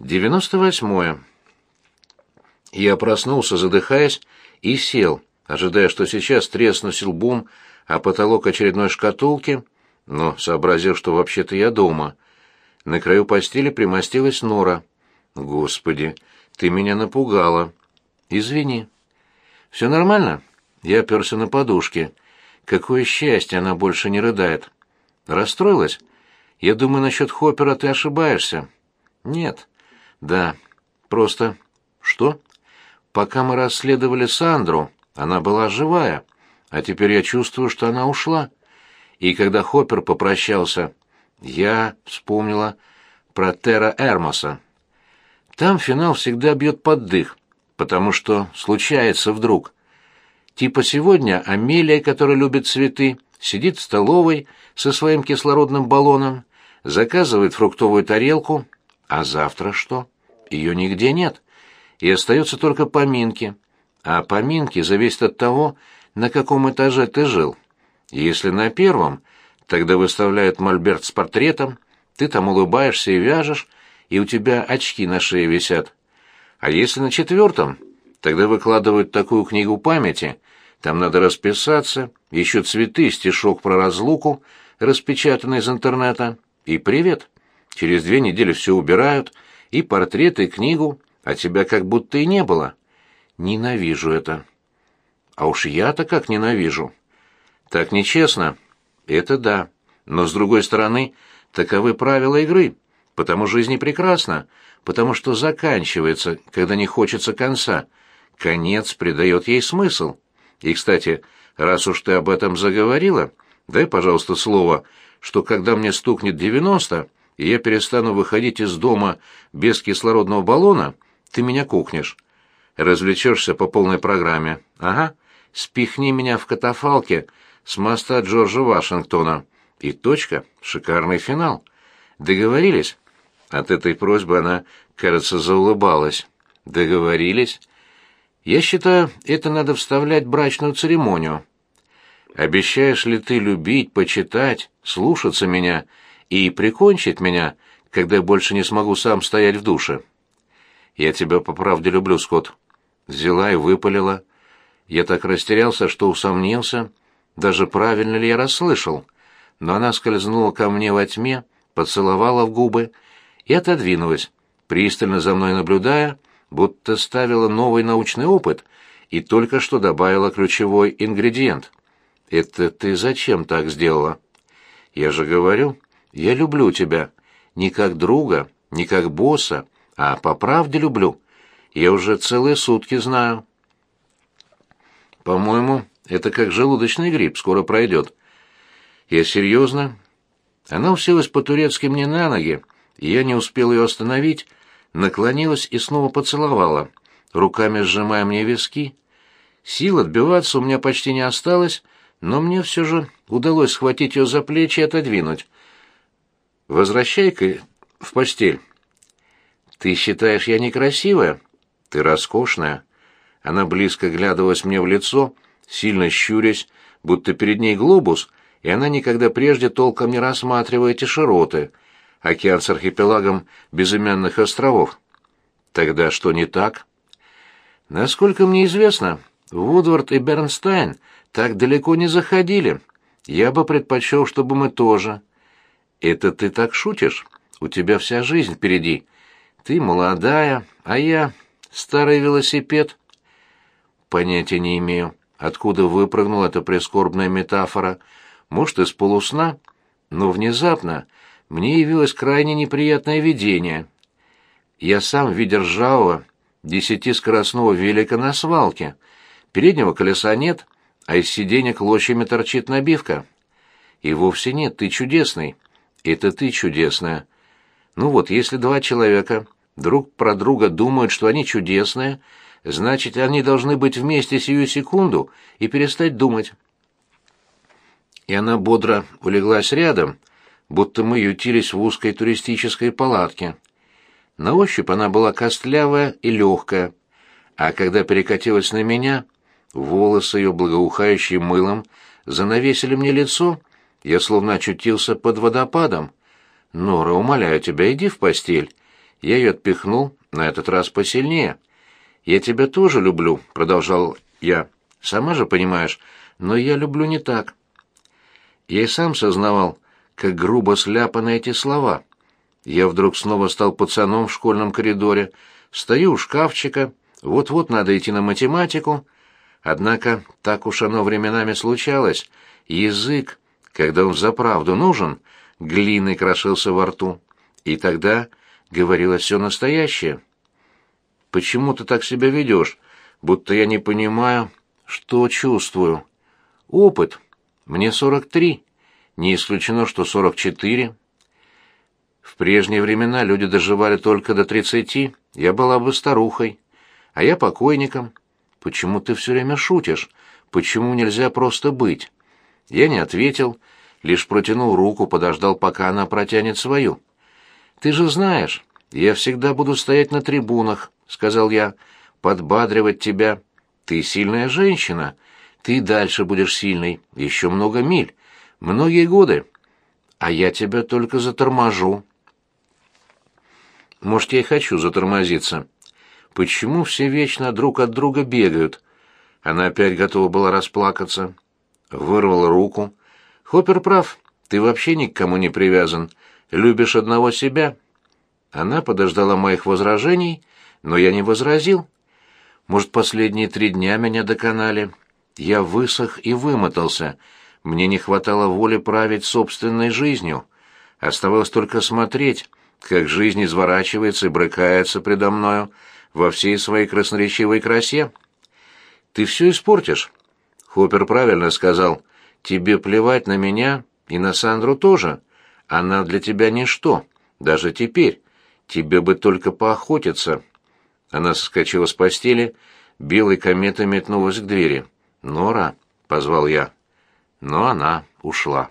Девяносто восьмое. Я проснулся, задыхаясь, и сел, ожидая, что сейчас треснусь лбом а потолок очередной шкатулки, но, сообразив, что вообще-то я дома, на краю постели примостилась Нора. «Господи, ты меня напугала!» «Извини». «Все нормально?» Я оперся на подушке. Какое счастье, она больше не рыдает. «Расстроилась?» «Я думаю, насчет Хоппера ты ошибаешься». «Нет». «Да. Просто...» «Что?» «Пока мы расследовали Сандру, она была живая, а теперь я чувствую, что она ушла. И когда Хоппер попрощался, я вспомнила про Тера Эрмоса. Там финал всегда бьет под дых, потому что случается вдруг. Типа сегодня Амелия, которая любит цветы, сидит в столовой со своим кислородным баллоном, заказывает фруктовую тарелку, а завтра что? Ее нигде нет. И остаются только поминки. А поминки зависят от того, на каком этаже ты жил. Если на первом, тогда выставляют мольберт с портретом, ты там улыбаешься и вяжешь, и у тебя очки на шее висят. А если на четвертом, тогда выкладывают такую книгу памяти, там надо расписаться, еще цветы, стишок про разлуку, распечатанный из интернета, и привет. Через две недели все убирают, и портрет, и книгу, а тебя как будто и не было. Ненавижу это. А уж я-то как ненавижу. Так нечестно. Это да. Но с другой стороны, таковы правила игры. Потому жизнь и прекрасна, потому что заканчивается, когда не хочется конца. Конец придает ей смысл. И, кстати, раз уж ты об этом заговорила, дай, пожалуйста, слово, что когда мне стукнет девяносто, и я перестану выходить из дома без кислородного баллона, ты меня кухнешь. Развлечешься по полной программе. Ага спихни меня в катафалке с моста Джорджа Вашингтона. И точка, шикарный финал. Договорились? От этой просьбы она, кажется, заулыбалась. Договорились? Я считаю, это надо вставлять в брачную церемонию. Обещаешь ли ты любить, почитать, слушаться меня и прикончить меня, когда я больше не смогу сам стоять в душе? Я тебя по правде люблю, Скотт. Взяла и выпалила. Я так растерялся, что усомнился, даже правильно ли я расслышал. Но она скользнула ко мне во тьме, поцеловала в губы и отодвинулась, пристально за мной наблюдая, будто ставила новый научный опыт и только что добавила ключевой ингредиент. «Это ты зачем так сделала?» «Я же говорю, я люблю тебя. Не как друга, не как босса, а по правде люблю. Я уже целые сутки знаю». По-моему, это как желудочный грипп, скоро пройдет. Я серьезно? Она уселась по-турецки мне на ноги, и я не успел ее остановить, наклонилась и снова поцеловала, руками сжимая мне виски. Сил отбиваться у меня почти не осталось, но мне все же удалось схватить ее за плечи и отодвинуть. «Возвращай-ка в постель». «Ты считаешь, я некрасивая?» «Ты роскошная». Она близко глядывалась мне в лицо, сильно щурясь, будто перед ней глобус, и она никогда прежде толком не рассматривая эти широты, океан с архипелагом безымянных островов. Тогда что не так? Насколько мне известно, Вудвард и Бернстайн так далеко не заходили. Я бы предпочел, чтобы мы тоже. Это ты так шутишь? У тебя вся жизнь впереди. Ты молодая, а я старый велосипед. Понятия не имею, откуда выпрыгнула эта прискорбная метафора. Может, из полусна? Но внезапно мне явилось крайне неприятное видение. Я сам в десятискоростного велика на свалке. Переднего колеса нет, а из сиденья клочьями торчит набивка. И вовсе нет, ты чудесный. Это ты чудесная. Ну вот, если два человека друг про друга думают, что они чудесные, Значит, они должны быть вместе сию секунду и перестать думать. И она бодро улеглась рядом, будто мы ютились в узкой туристической палатке. На ощупь она была костлявая и легкая, а когда перекатилась на меня, волосы ее, благоухающие мылом, занавесили мне лицо, я словно очутился под водопадом. «Нора, умоляю тебя, иди в постель. Я ее отпихнул, на этот раз посильнее. «Я тебя тоже люблю», — продолжал я. «Сама же понимаешь, но я люблю не так». Я и сам сознавал, как грубо сляпаны эти слова. Я вдруг снова стал пацаном в школьном коридоре, стою у шкафчика, вот-вот надо идти на математику. Однако так уж оно временами случалось. Язык, когда он взаправду нужен, глиной крошился во рту. И тогда говорилось все настоящее. «Почему ты так себя ведешь? Будто я не понимаю, что чувствую. Опыт. Мне сорок три. Не исключено, что сорок четыре. В прежние времена люди доживали только до тридцати, я была бы старухой, а я покойником. Почему ты все время шутишь? Почему нельзя просто быть? Я не ответил, лишь протянул руку, подождал, пока она протянет свою. Ты же знаешь, я всегда буду стоять на трибунах, сказал я, подбадривать тебя. Ты сильная женщина, ты дальше будешь сильной, еще много миль, многие годы. А я тебя только заторможу. Может, я и хочу затормозиться. Почему все вечно друг от друга бегают? Она опять готова была расплакаться. Вырвала руку. Хоппер прав. Ты вообще ни к кому не привязан. Любишь одного себя. Она подождала моих возражений, но я не возразил. Может, последние три дня меня доконали. Я высох и вымотался. Мне не хватало воли править собственной жизнью. Оставалось только смотреть, как жизнь изворачивается и брыкается предо мною во всей своей красноречивой красе. Ты все испортишь. Хоппер правильно сказал. Тебе плевать на меня и на Сандру тоже. Она для тебя ничто, даже теперь. Тебе бы только поохотиться. Она соскочила с постели, белой кометой метнулась к двери. «Нора», — позвал я. Но она ушла.